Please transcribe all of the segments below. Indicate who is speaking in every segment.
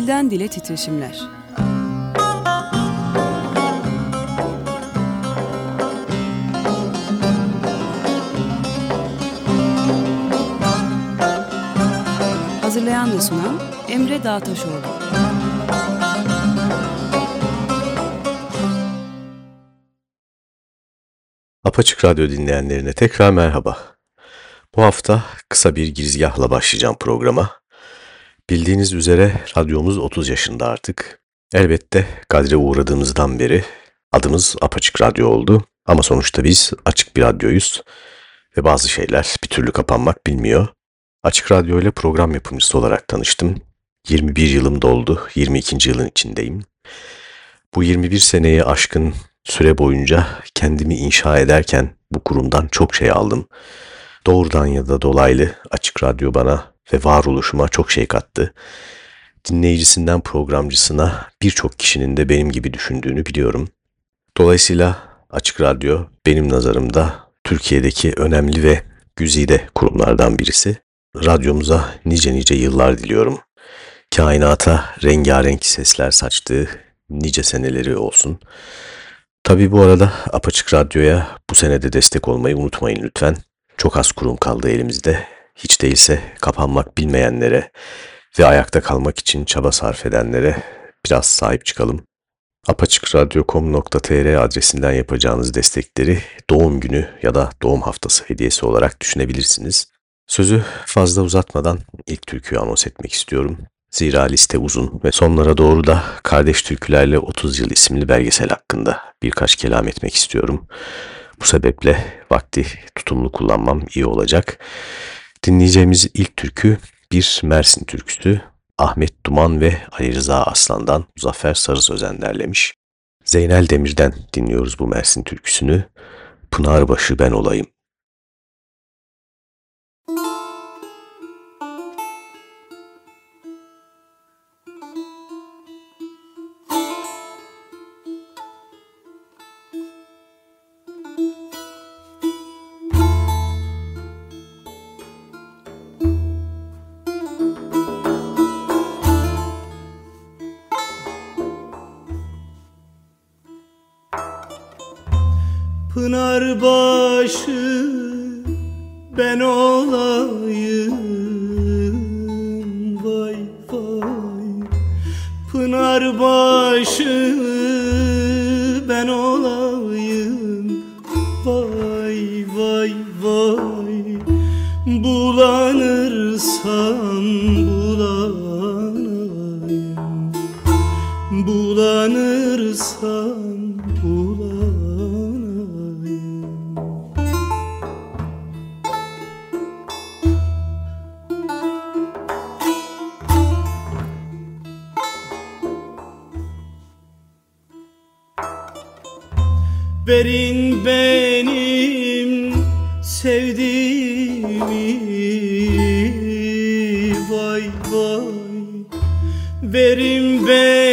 Speaker 1: Dilden Dile Titreşimler Hazırlayan ve sunan Emre Dağtaşoğlu
Speaker 2: Apaçık Radyo dinleyenlerine tekrar merhaba. Bu hafta kısa bir girizgahla başlayacağım programa. Bildiğiniz üzere radyomuz 30 yaşında artık. Elbette kadre uğradığımızdan beri adımız Apaçık Radyo oldu. Ama sonuçta biz açık bir radyoyuz ve bazı şeyler bir türlü kapanmak bilmiyor. Açık Radyo ile program yapımcısı olarak tanıştım. 21 yılım doldu, 22. yılın içindeyim. Bu 21 seneyi aşkın süre boyunca kendimi inşa ederken bu kurumdan çok şey aldım. Doğrudan ya da dolaylı Açık Radyo bana ve varoluşuma çok şey kattı. Dinleyicisinden programcısına birçok kişinin de benim gibi düşündüğünü biliyorum. Dolayısıyla Açık Radyo benim nazarımda Türkiye'deki önemli ve güzide kurumlardan birisi. Radyomuza nice nice yıllar diliyorum. Kainata rengarenk sesler saçtığı nice seneleri olsun. Tabi bu arada Apaçık Radyo'ya bu senede destek olmayı unutmayın lütfen. Çok az kurum kaldı elimizde. Hiç değilse kapanmak bilmeyenlere ve ayakta kalmak için çaba sarf edenlere biraz sahip çıkalım. apaçıkradyo.com.tr adresinden yapacağınız destekleri doğum günü ya da doğum haftası hediyesi olarak düşünebilirsiniz. Sözü fazla uzatmadan ilk türküyü anons etmek istiyorum. Zira liste uzun ve sonlara doğru da Kardeş Türkülerle 30 Yıl isimli belgesel hakkında birkaç kelam etmek istiyorum. Bu sebeple vakti tutumlu kullanmam iyi olacak. Dinleyeceğimiz ilk türkü bir Mersin türküsü. Ahmet Duman ve Ali Rıza Aslan'dan Muzaffer Sarı Sözen derlemiş. Zeynel Demir'den dinliyoruz bu Mersin türküsünü. Pınarbaşı ben olayım.
Speaker 3: Bulanırsam Verin benim sevdiğimi. Vay vay. Verin benim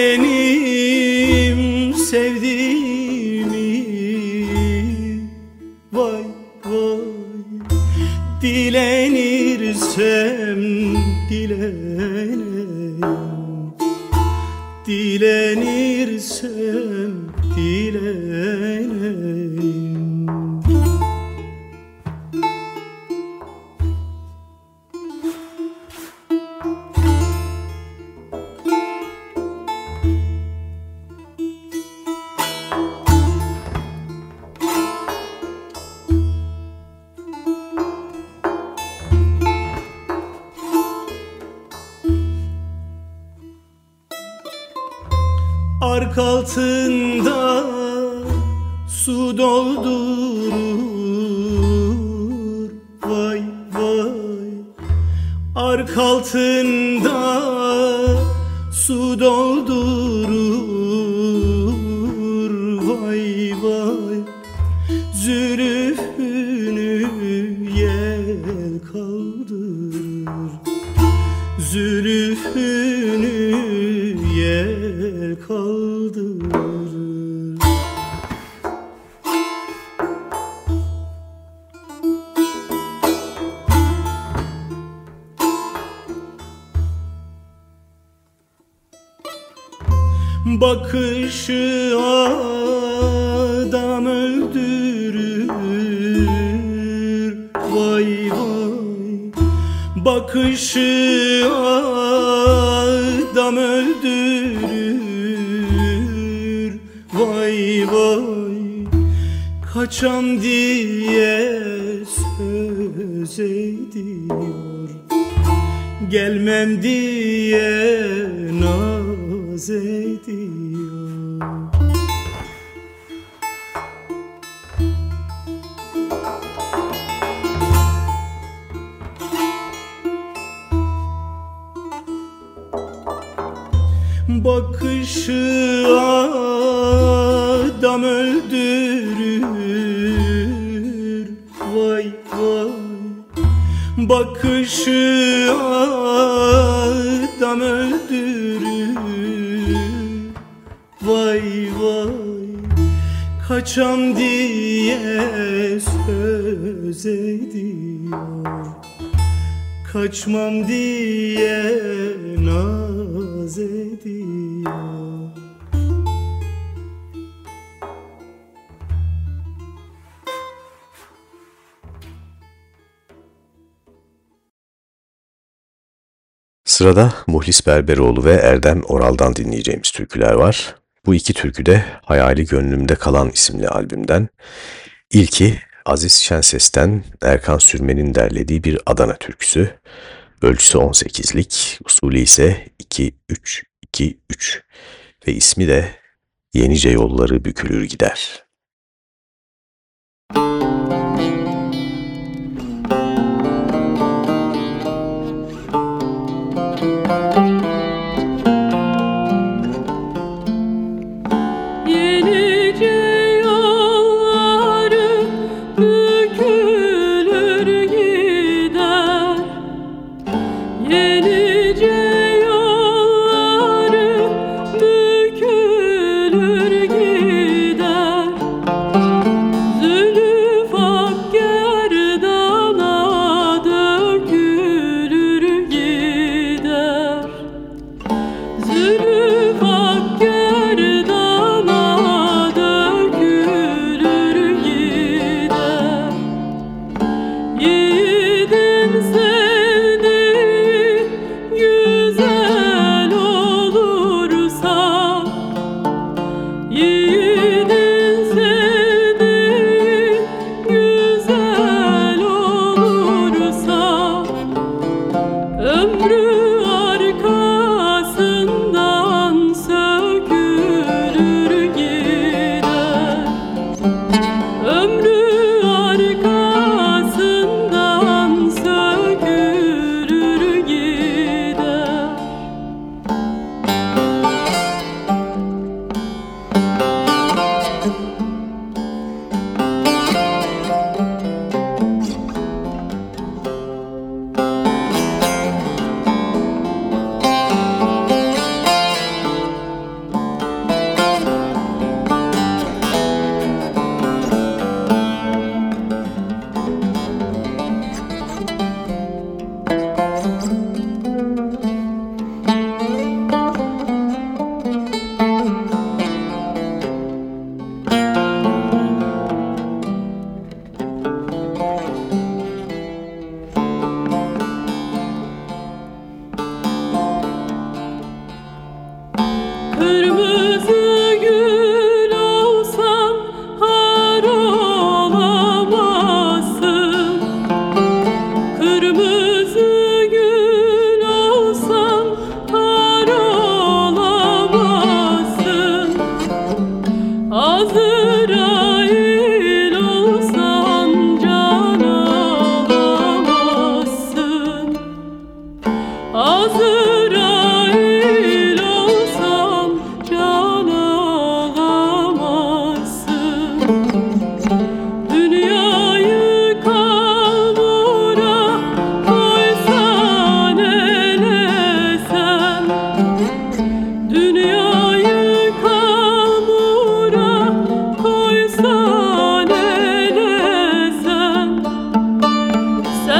Speaker 3: yel kaldırır. Bakışı adam öldürür. Vay vay Bakışı adam Kaçam diye söz ediyor. Gelmem diye Kaçmam diye naz
Speaker 4: Sırada Muhlis Berberoğlu ve Erdem Oral'dan dinleyeceğimiz türküler var. Bu iki türkü de Hayali Gönlümde Kalan isimli albümden. İlki Aziz Şenses'ten Erkan Sürmen'in derlediği bir Adana türküsü. Ölçüsü 18'lik, usulü ise 2-3-2-3 ve ismi de Yenice Yolları Bükülür Gider.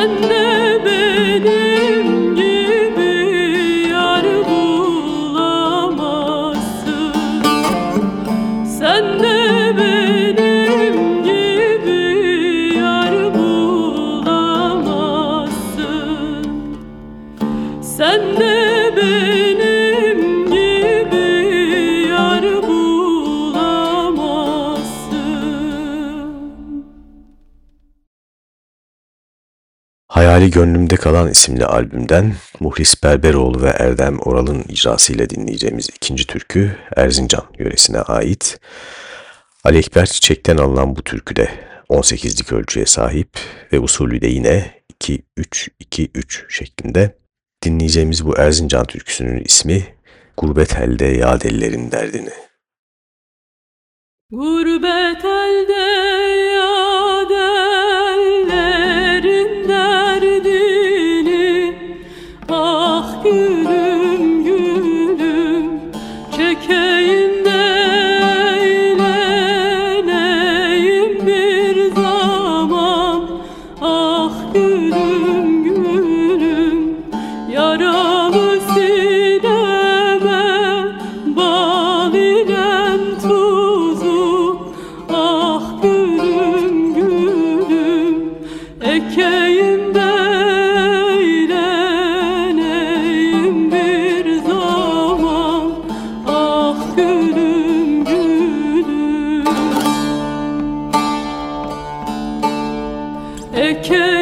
Speaker 2: and Gönlümde Kalan isimli albümden Muhlis Berberoğlu ve Erdem Oral'ın icrasıyla dinleyeceğimiz ikinci türkü Erzincan yöresine ait. Ali Ekber Çiçek'ten alınan bu türkü de 18'lik ölçüye sahip ve usulü de yine 2-3-2-3 şeklinde. Dinleyeceğimiz bu Erzincan türküsünün ismi Gurbet Elde Yad Ellerin Derdini.
Speaker 4: Gurbet elde Eke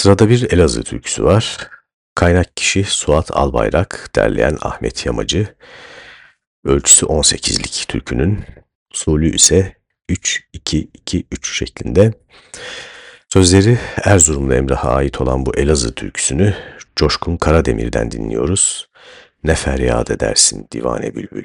Speaker 2: Sırada bir Elazığ türküsü var. Kaynak kişi Suat Albayrak, derleyen Ahmet Yamacı. Ölçüsü 18'lik türkünün, usulü ise 3-2-2-3 şeklinde. Sözleri Erzurumlu Emrah'a ait olan bu Elazığ türküsünü Coşkun Karademir'den dinliyoruz. Ne feryat edersin divane bülbül.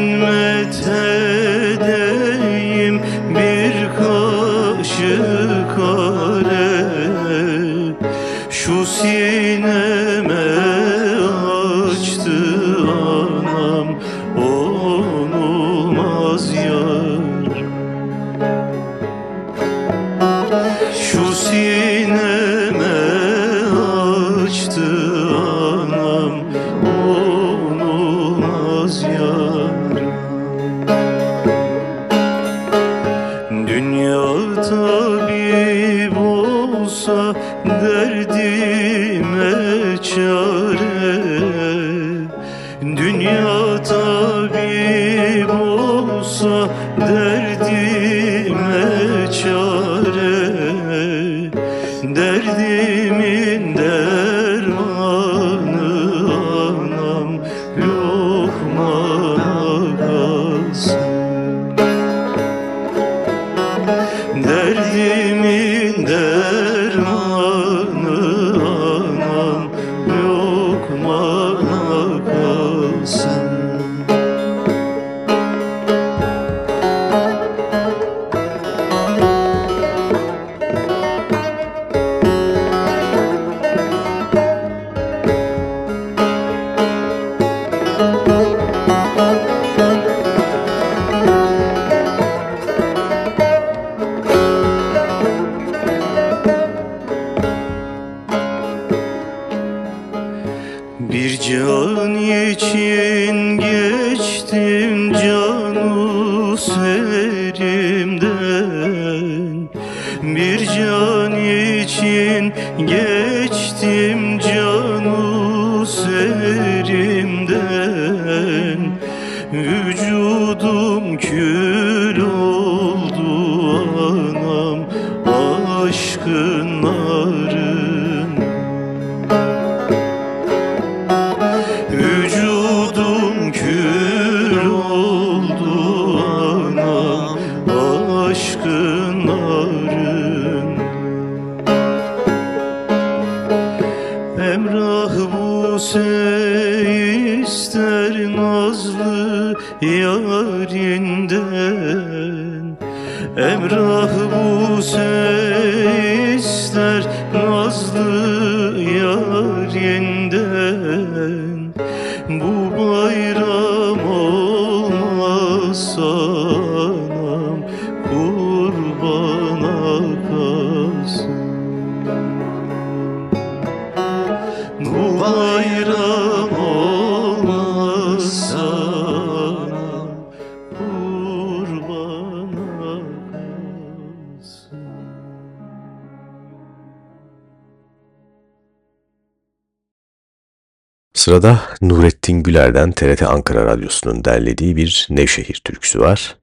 Speaker 2: Sırada Nurettin Güler'den TRT Ankara Radyosu'nun derlediği bir Nevşehir türküsü var.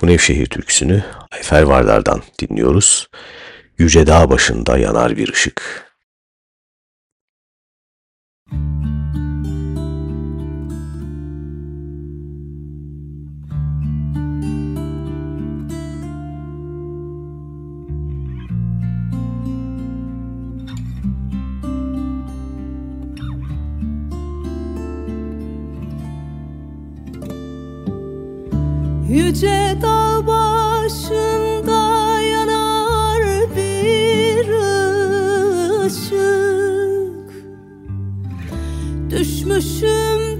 Speaker 2: Bu Nevşehir türküsünü Ayfer Vardar'dan dinliyoruz. Yüce dağ başında yanar bir ışık.
Speaker 5: yüce dağ başında yanar bir ışık. Düşmüşüm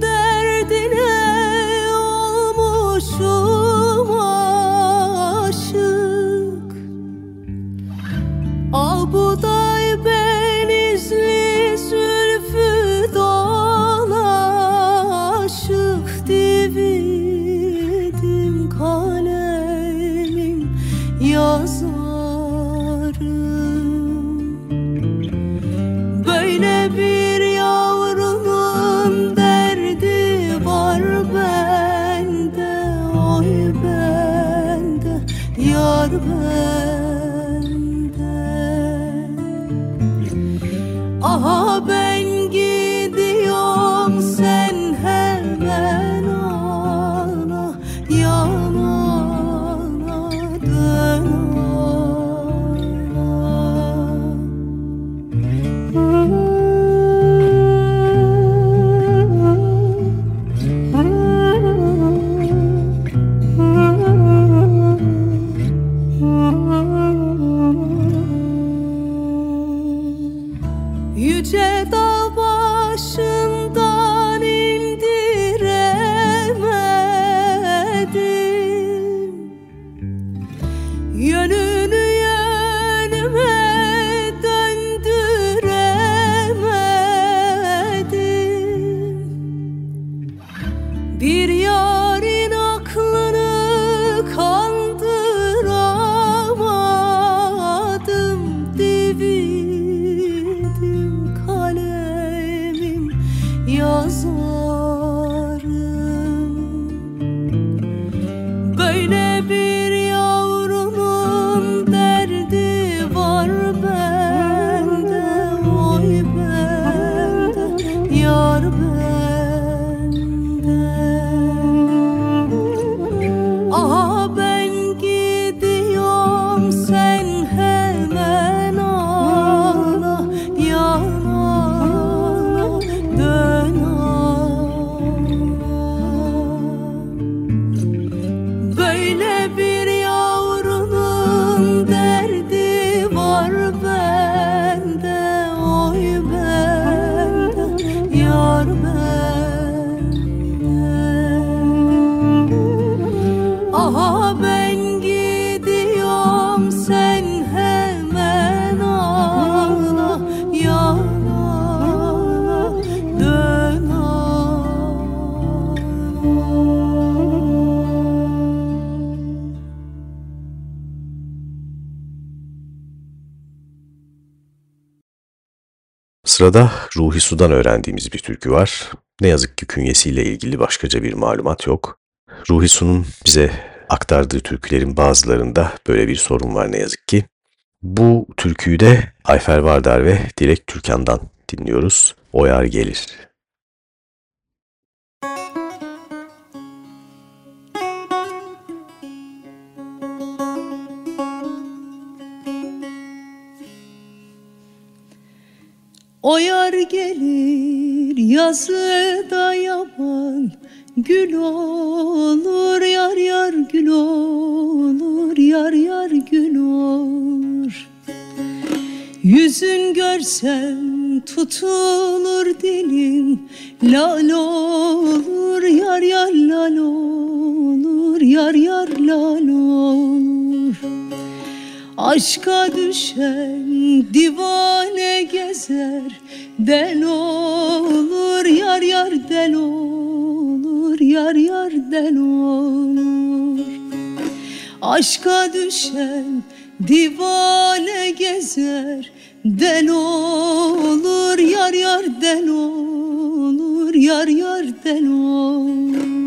Speaker 2: Sırada Ruhi Su'dan öğrendiğimiz bir türkü var. Ne yazık ki künyesiyle ilgili başkaca bir malumat yok. Ruhi Su'nun bize aktardığı türkülerin bazılarında böyle bir sorun var ne yazık ki. Bu türküyü de Ayfer Vardar ve Dilek Türkan'dan dinliyoruz. Oyar gelir.
Speaker 5: O yar gelir yazı da yaban Gül olur yar yar gül olur Yar yar gül olur. Yüzün görsem tutulur dilim Lal olur yar yar lal olur Yar yar lal olur Aşka düşen divane gezer Del olur yar yar del olur Yar yar del olur. Aşka düşen divane gezer Del olur yar yar del olur Yar yar del olur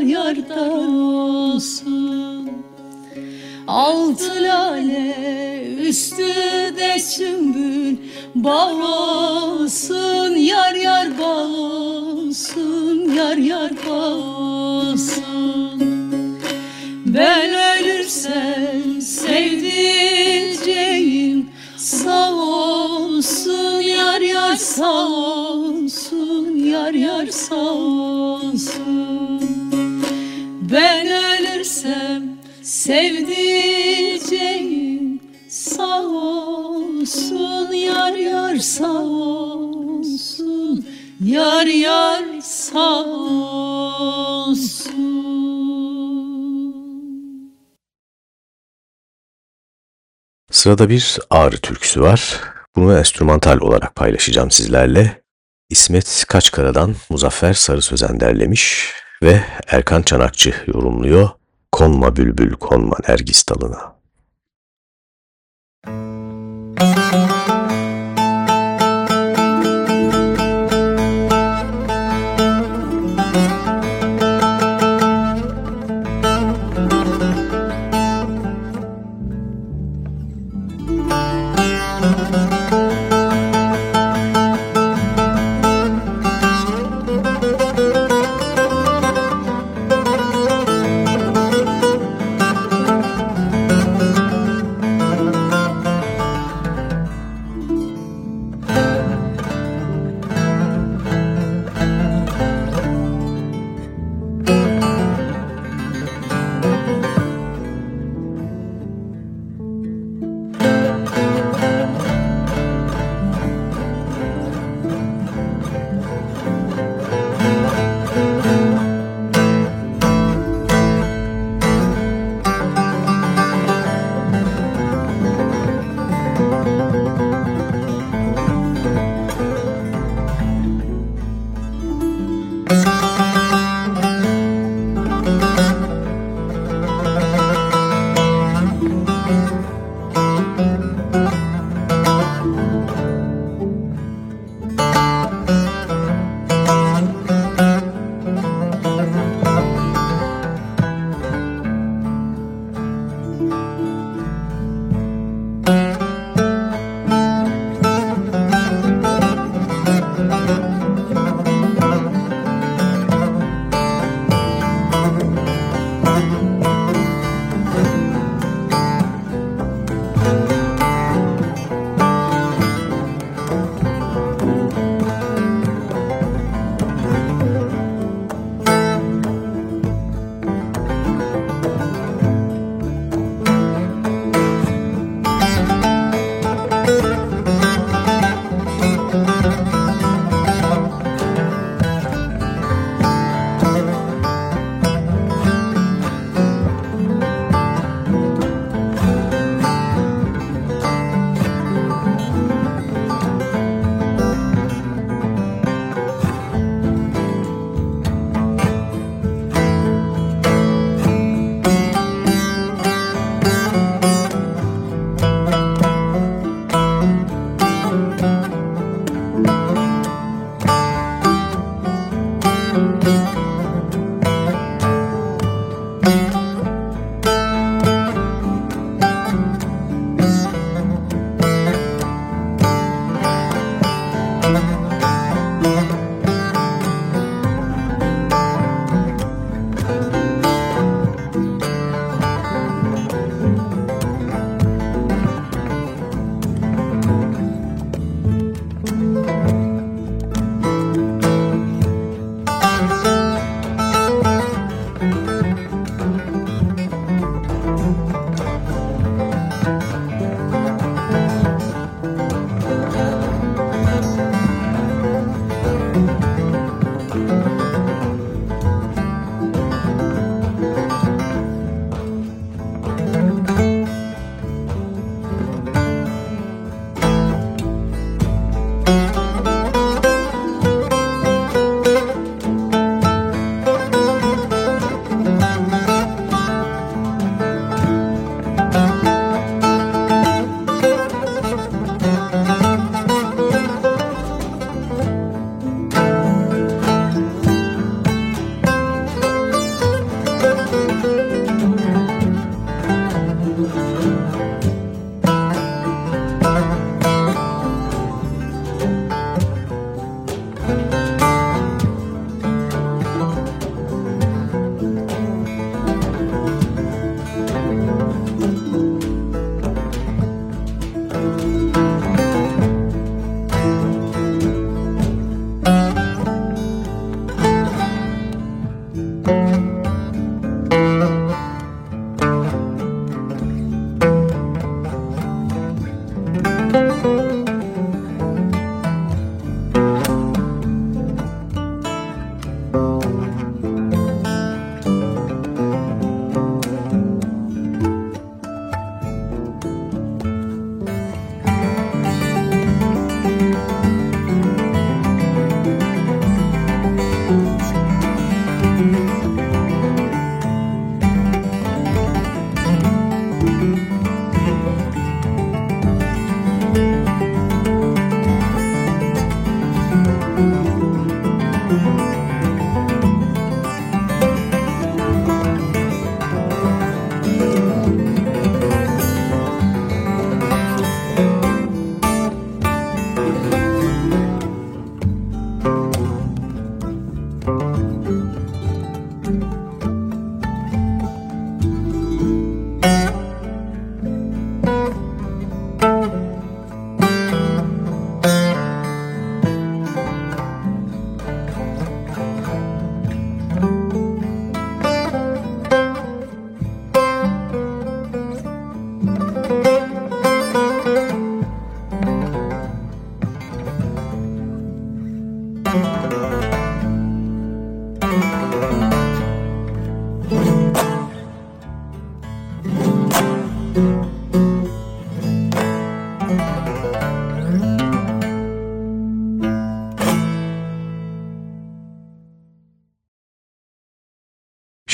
Speaker 5: Yar yar dar olsun Altı lale üstü de sümbül Bal olsun yar yar bal olsun Yar yar bal olsun ben ölürsem sevdiceğim sağ olsun. Yar yar sağ olsun yar yar sağ olsun Ben ölürsem sevdiceğim sağ olsun yar yar sağ olsun yar yar sağ olsun
Speaker 2: Sırada bir Ağrı türküsü var. Bunu enstrümantal olarak paylaşacağım sizlerle. İsmet Kaçkara'dan Muzaffer Sarı Sözen derlemiş ve Erkan Çanakçı yorumluyor. Konma bülbül konma nergis dalına.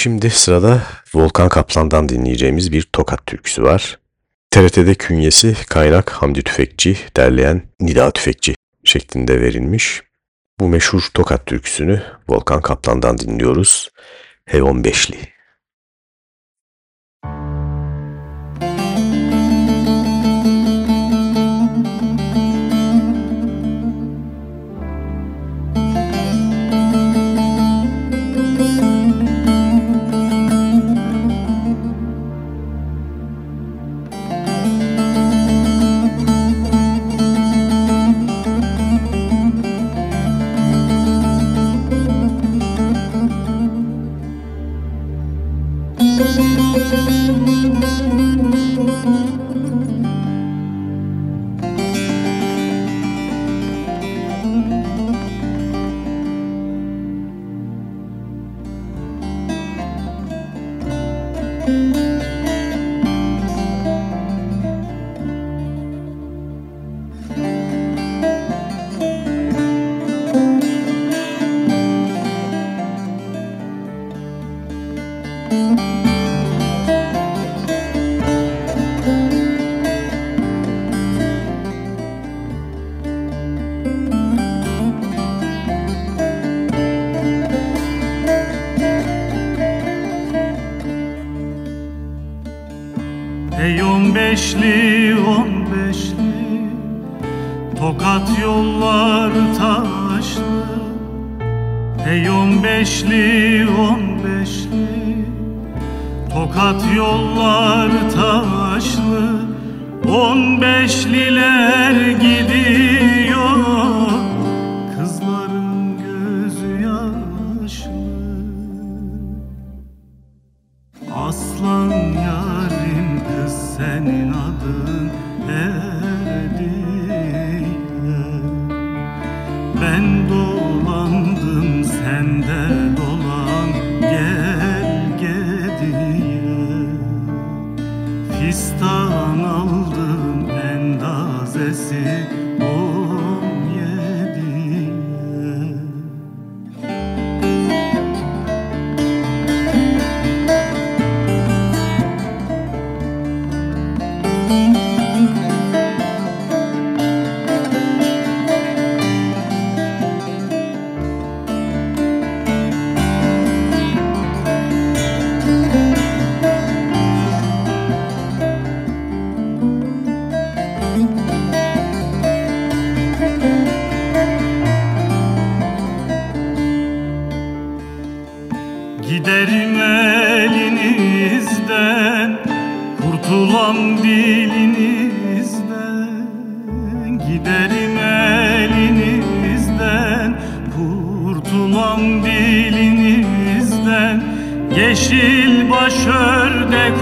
Speaker 2: Şimdi sırada Volkan Kaplan'dan dinleyeceğimiz bir tokat türküsü var. TRT'de künyesi Kaynak Hamdi Tüfekçi, derleyen Nida Tüfekçi şeklinde verilmiş. Bu meşhur tokat türküsünü Volkan Kaplan'dan dinliyoruz.
Speaker 6: H15'li. Giderim elinizden Kurtulam dilinizden. Giderim elinizden Kurtulam dilinizden. Yeşil baş ördek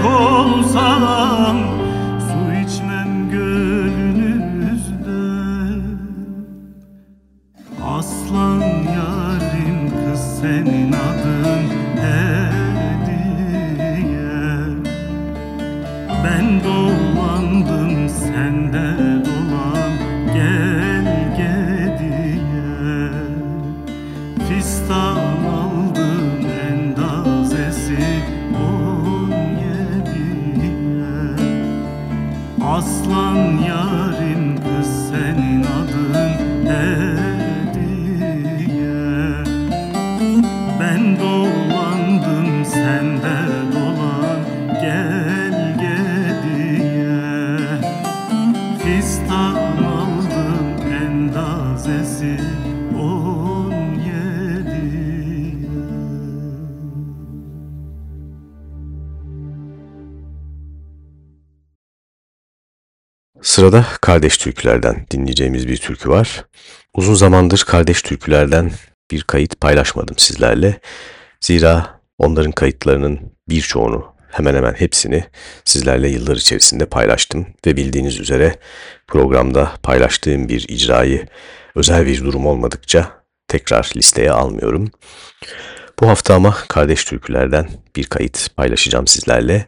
Speaker 2: Sırada kardeş türkülerden dinleyeceğimiz bir türkü var. Uzun zamandır kardeş türkülerden bir kayıt paylaşmadım sizlerle. Zira onların kayıtlarının birçoğunu, hemen hemen hepsini sizlerle yıllar içerisinde paylaştım. Ve bildiğiniz üzere programda paylaştığım bir icrayı özel bir durum olmadıkça tekrar listeye almıyorum. Bu hafta ama kardeş türkülerden bir kayıt paylaşacağım sizlerle.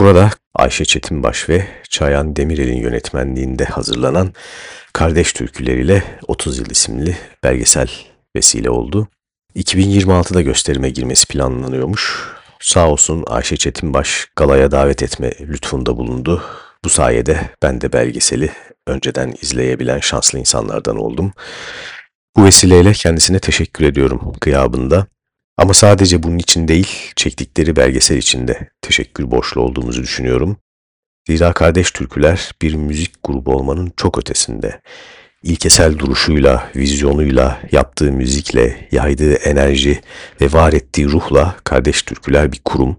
Speaker 2: Burada Ayşe Çetinbaş ve Çayan Demirel'in yönetmenliğinde hazırlanan Kardeş Türküleriyle 30 Yıl isimli belgesel vesile oldu. 2026'da gösterime girmesi planlanıyormuş. Sağ olsun Ayşe Çetinbaş galaya davet etme lütfunda bulundu. Bu sayede ben de belgeseli önceden izleyebilen şanslı insanlardan oldum. Bu vesileyle kendisine teşekkür ediyorum gıyabında. Ama sadece bunun için değil, çektikleri belgesel için de teşekkür borçlu olduğumuzu düşünüyorum. Zira Kardeş Türküler bir müzik grubu olmanın çok ötesinde. İlkesel duruşuyla, vizyonuyla, yaptığı müzikle, yaydığı enerji ve var ettiği ruhla Kardeş Türküler bir kurum.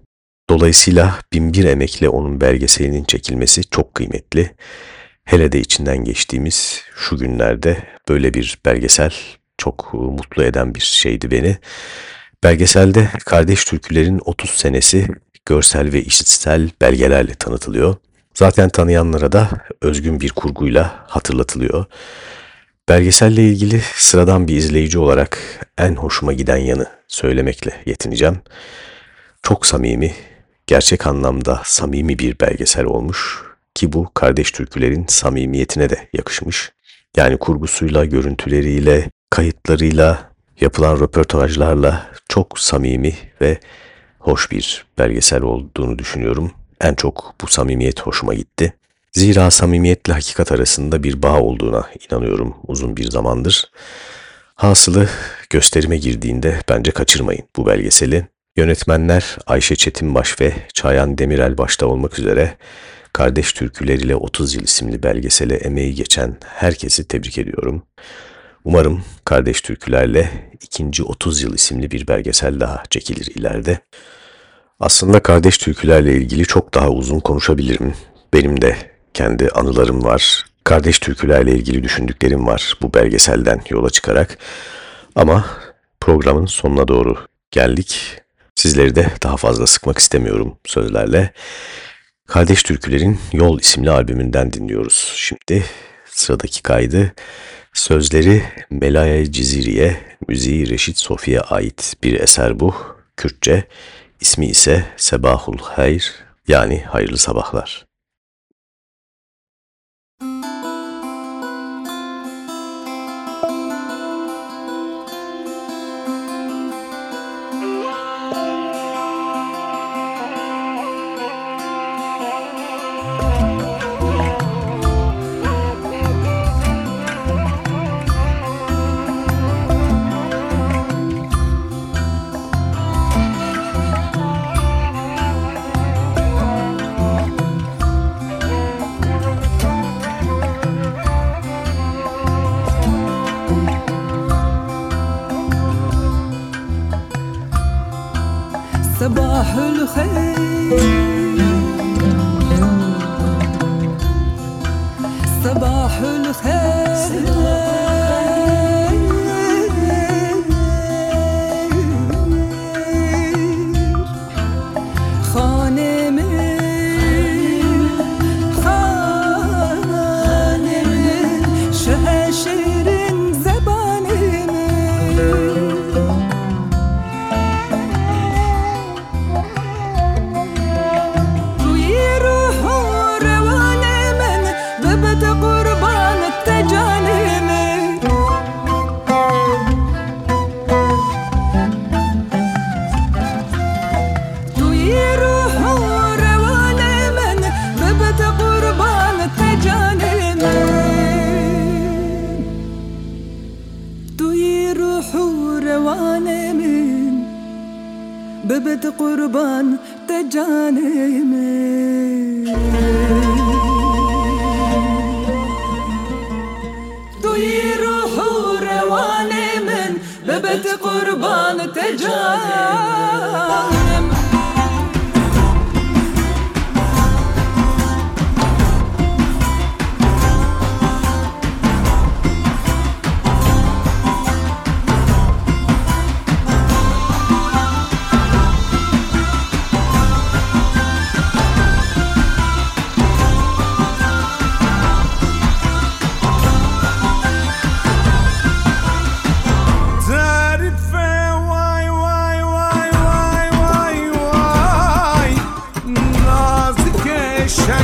Speaker 2: Dolayısıyla binbir emekle onun belgeselinin çekilmesi çok kıymetli. Hele de içinden geçtiğimiz şu günlerde böyle bir belgesel çok mutlu eden bir şeydi beni. Belgeselde kardeş türkülerin 30 senesi görsel ve işitsel belgelerle tanıtılıyor. Zaten tanıyanlara da özgün bir kurguyla hatırlatılıyor. Belgeselle ilgili sıradan bir izleyici olarak en hoşuma giden yanı söylemekle yetineceğim. Çok samimi, gerçek anlamda samimi bir belgesel olmuş ki bu kardeş türkülerin samimiyetine de yakışmış. Yani kurgusuyla, görüntüleriyle, kayıtlarıyla, yapılan röportajlarla çok samimi ve hoş bir belgesel olduğunu düşünüyorum. En çok bu samimiyet hoşuma gitti. Zira samimiyetle hakikat arasında bir bağ olduğuna inanıyorum uzun bir zamandır. Hasılı gösterime girdiğinde bence kaçırmayın bu belgeseli. Yönetmenler Ayşe Çetinbaş ve Çayan Demirel başta olmak üzere Kardeş Türküleriyle 30 Yıl isimli belgesele emeği geçen herkesi tebrik ediyorum. Umarım Kardeş Türkülerle ikinci 30 Yıl isimli bir belgesel daha çekilir ileride. Aslında Kardeş Türkülerle ilgili çok daha uzun konuşabilirim. Benim de kendi anılarım var. Kardeş Türkülerle ilgili düşündüklerim var bu belgeselden yola çıkarak. Ama programın sonuna doğru geldik. Sizleri de daha fazla sıkmak istemiyorum sözlerle. Kardeş Türkülerin Yol isimli albümünden dinliyoruz. Şimdi sıradaki kaydı sözleri Melaya Ciziri'ye, müziği Reşit Sofi'ye ait bir eser bu. Kürtçe, ismi ise Sebahul Hayr yani hayırlı sabahlar.
Speaker 7: صباح الخير.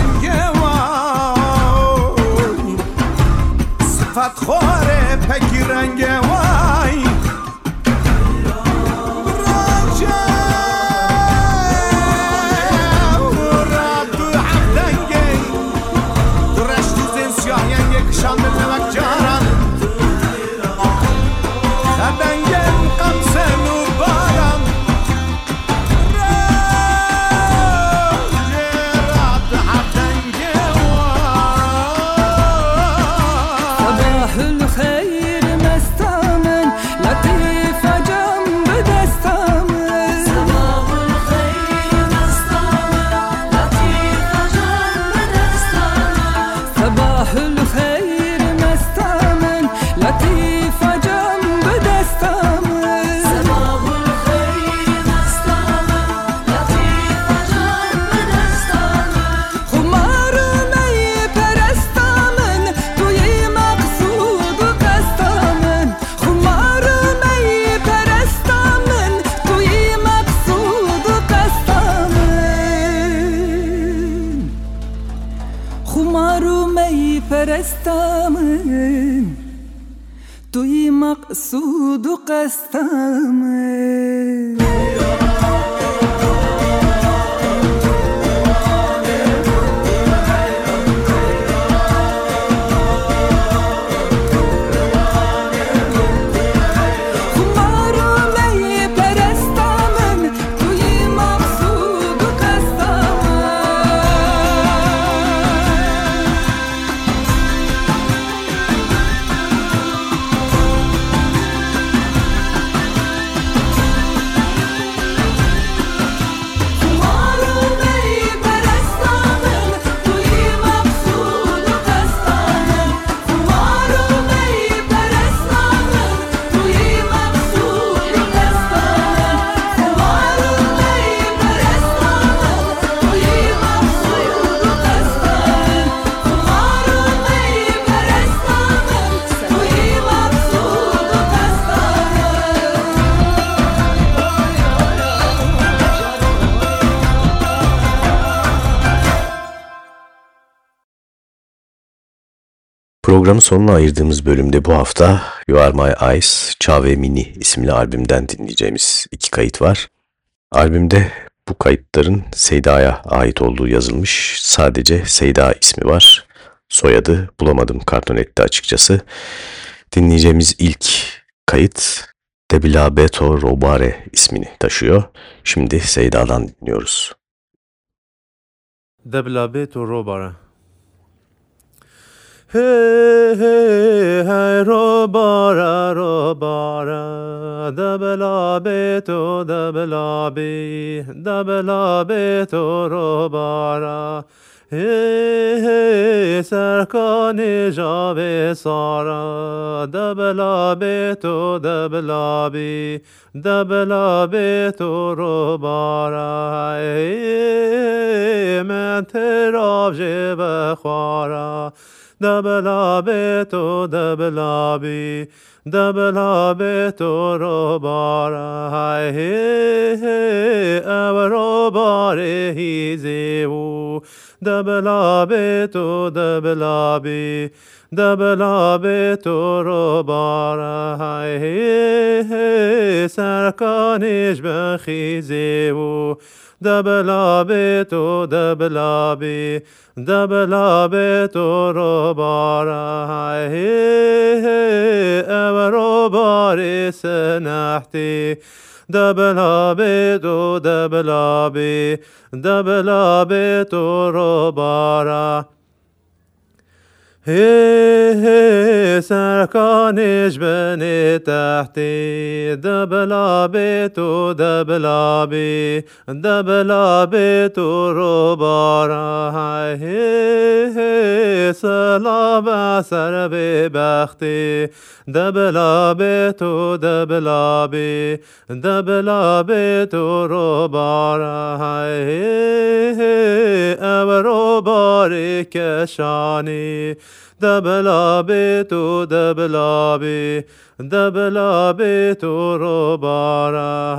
Speaker 5: رنگ صفت خواره پکی رنگ
Speaker 2: Programın sonuna ayırdığımız bölümde bu hafta You Are My Eyes, Çave Mini isimli albümden dinleyeceğimiz iki kayıt var. Albümde bu kayıtların Seyda'ya ait olduğu yazılmış. Sadece Seyda ismi var. Soyadı bulamadım kartonette açıkçası. Dinleyeceğimiz ilk kayıt Debila Beto Robare ismini taşıyor. Şimdi Seyda'dan dinliyoruz.
Speaker 8: Debila Beto Robare هي هي روبارا روبارا دبلا بيتو دبلا بي دبلا بيتو روبارا هي سرکانی جابي سارا دبلا بيتو تو دبلا بی دبلا بی تو من تراب جيب خوارا دبلا بيتو دبلا بي دبلا بيتو روبارا هاي هي هي أو روباري هيزيو دبلا بيتو دبلا بي دبلا بيتو روبارا هاي هي هي سركانيش بخيزيو دبلا بيتو دبلا بي دبلا بيتو روبارا باره امرو باري سنحتي دبلا بيتو دبلا بي دبلا بيتو رباره هي سركانش بني تحتي. دبلا بيتو دبلا بي دبلا بيتو ربارا هي سلام سر بختي دبلا بيتو دبلا بي دبلا بيتو ربارا هي أو رباري كشاني. دبلابي تو دبلابي دبلابي تو روبارا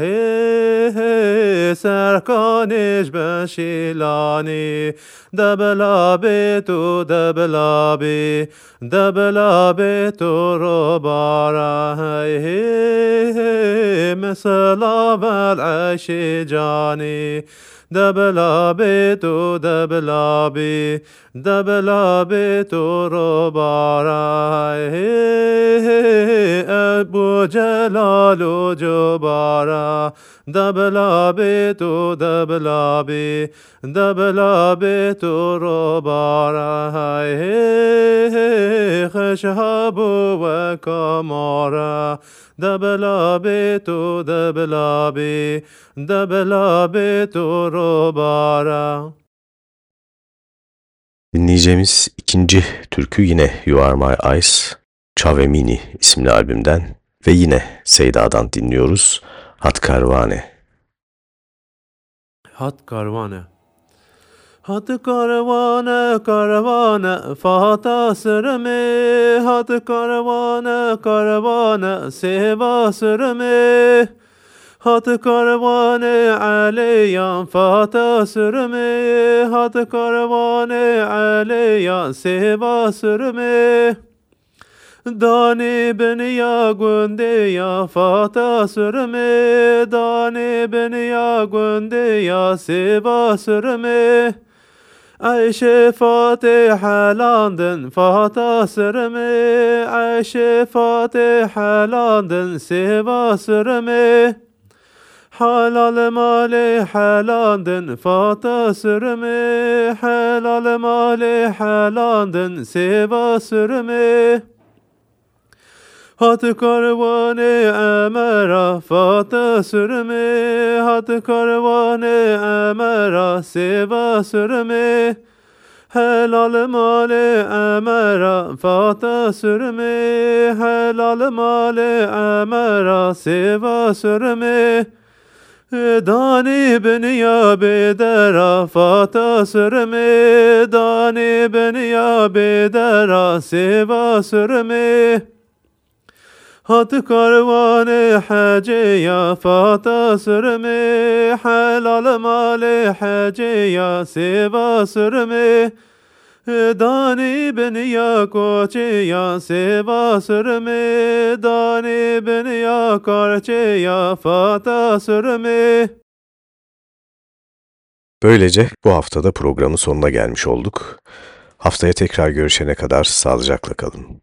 Speaker 8: هي سركانش بشيلاني دبلابي تو دبلابي دبلابي تو روبارا هي مثل بالعشي جاني دبلابي تو دبلابي دبلابي بيتو رباراي أبو جلال جبارا دبلابي تو دبلابي دبلابي بيتو رباراي خشاب وكمارا دبلابي بي دبلابي دبلابي تو
Speaker 2: Dinleyeceğimiz ikinci türkü yine You Are My Eyes, Çavemini isimli albümden ve yine Seyda'dan dinliyoruz. Hat Karvane.
Speaker 8: Hat Karvane. Hat karvane karvane fata sırme Hat karvane karvane seva sırme Hat karvanı aliyan fata sürme. Hat karvanı aliyan seva sürme. Dani beni ya günde ya fata sürme. Dani beni ya günde ya seva sürme. Ayşe Fatihalandın fata sürme. Ayşe Fatihalandın seva sürme Halal mali halandın fata sürme Halal mali halandın seva sürme Hat karvanı emera fata sürme Hat karvanı emera seva sürme Helal mali emera fata sürme Helal mali emera seva sürme Dani beni ya bedera fata sürme Dani beni ya bedera seva sürme Hat karvanı hacıya fata sürme Helal mali hacıya seva sürme Dani beni ya koçya seva sürme Dani beni ya karçıya fata sürme
Speaker 2: Böylece bu haftada programın sonuna gelmiş olduk. Haftaya tekrar görüşene kadar sağlıcakla kalın.